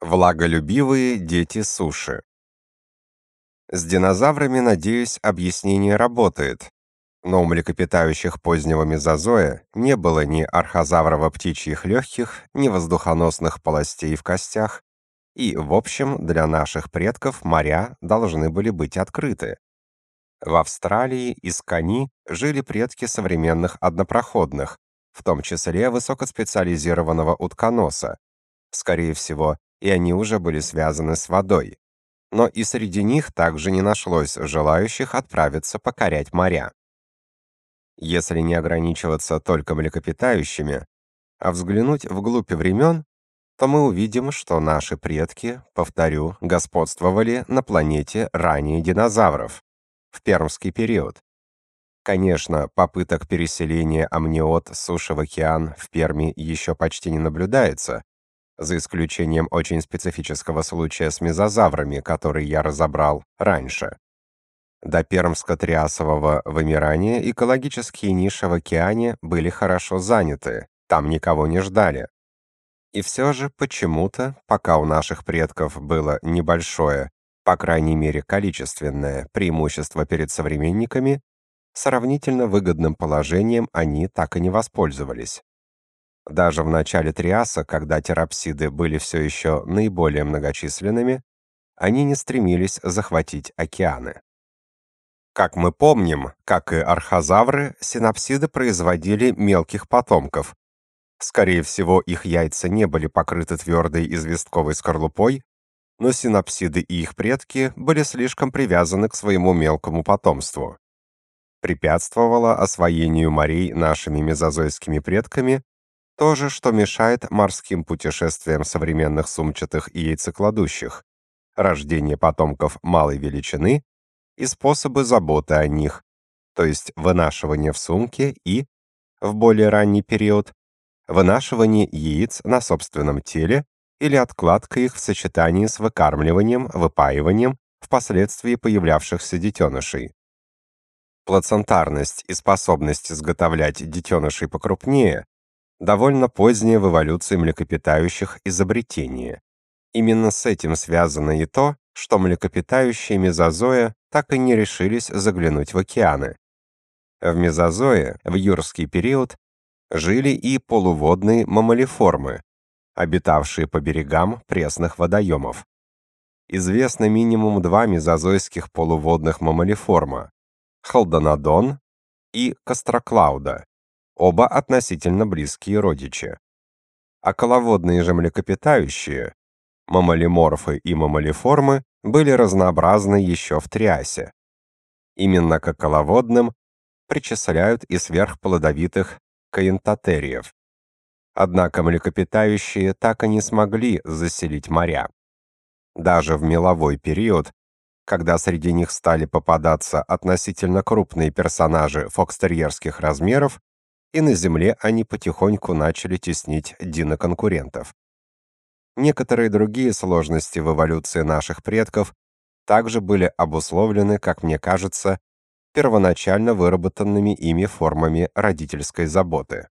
Влаголюбивые дети суши. С динозаврами, надеюсь, объяснение работает. Но у млекопитающих позднего мезозоя не было ни архозаврово-птичьих легких, ни воздухоносных полостей в костях, и, в общем, для наших предков моря должны были быть открыты. В Австралии и Скани жили предки современных однопроходных, в том числе высокоспециализированного утконоса. Скорее всего, и они уже были связаны с водой. Но и среди них также не нашлось желающих отправиться покорять моря. Если не ограничиваться только млекопитающими, а взглянуть вглубь времен, то мы увидим, что наши предки, повторю, господствовали на планете ранее динозавров, в пермский период. Конечно, попыток переселения амниот с суши в океан в Перми еще почти не наблюдается, за исключением очень специфического случая с мезозаврами, который я разобрал раньше. До пермско-триасового вымирания экологические ниши в океане были хорошо заняты, там никого не ждали. И все же почему-то, пока у наших предков было небольшое, по крайней мере количественное, преимущество перед современниками, сравнительно выгодным положением они так и не воспользовались. Даже в начале Триаса, когда терапсиды были все еще наиболее многочисленными, они не стремились захватить океаны. Как мы помним, как и архозавры, синапсиды производили мелких потомков. Скорее всего, их яйца не были покрыты твердой известковой скорлупой, но синапсиды и их предки были слишком привязаны к своему мелкому потомству. Препятствовало освоению морей нашими мезозойскими предками то же, что мешает морским путешествиям современных сумчатых и яйцекладущих, рождение потомков малой величины и способы заботы о них, то есть вынашивание в сумке и, в более ранний период, вынашивание яиц на собственном теле или откладка их в сочетании с выкармливанием, выпаиванием впоследствии появлявшихся детенышей. Плацентарность и способность изготовлять детенышей покрупнее довольно позднее в эволюции млекопитающих изобретение. Именно с этим связано и то, что млекопитающие мезозоя так и не решились заглянуть в океаны. В мезозое, в юрский период, жили и полуводные маммалиформы, обитавшие по берегам пресных водоемов. Известно минимум два мезозойских полуводных маммалиформа – халдонодон и костроклауда оба относительно близкие родичи. Околоводные же млекопитающие, мамалиморфы и мамалиформы, были разнообразны еще в Триасе. Именно к околоводным причисляют и сверхплодовитых каентотериев. Однако млекопитающие так и не смогли заселить моря. Даже в меловой период, когда среди них стали попадаться относительно крупные персонажи фокстерьерских размеров, и на земле они потихоньку начали теснить диноконкурентов. Некоторые другие сложности в эволюции наших предков также были обусловлены, как мне кажется, первоначально выработанными ими формами родительской заботы.